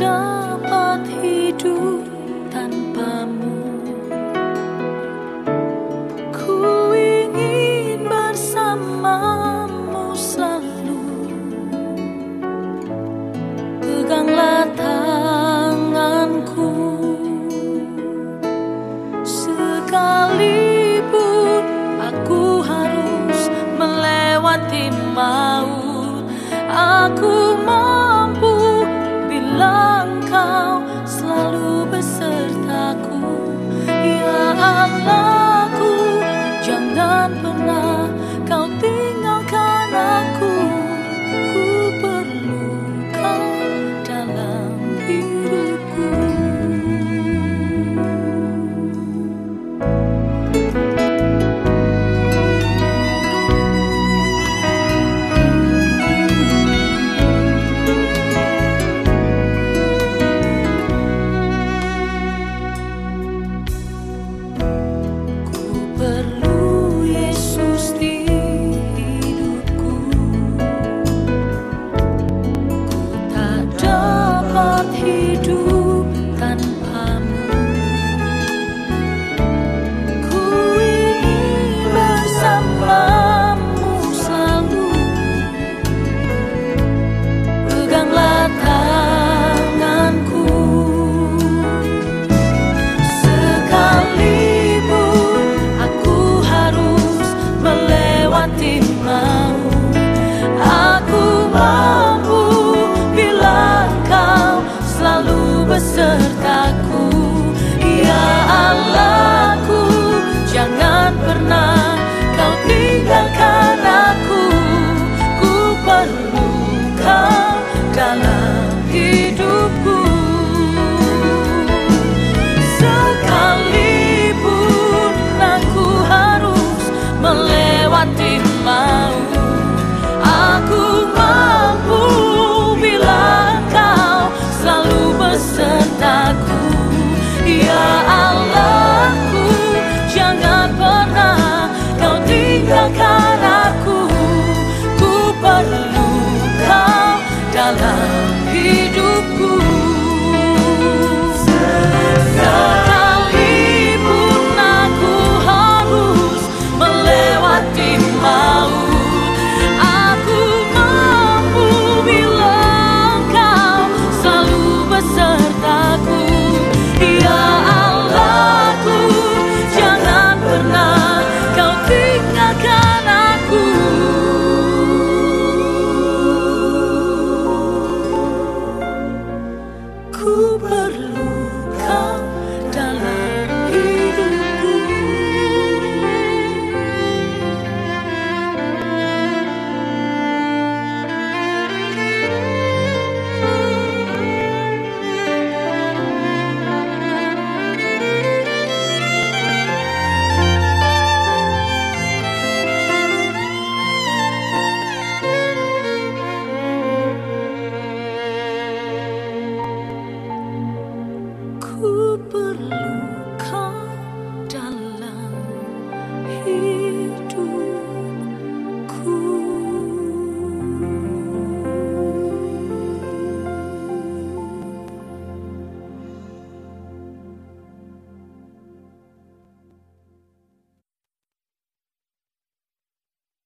dapat hidup tanpamu. Ku ingin bersamamu selalu. Peganglah tanganku. Sekalipun aku harus melewati maut. Aku jangan pernah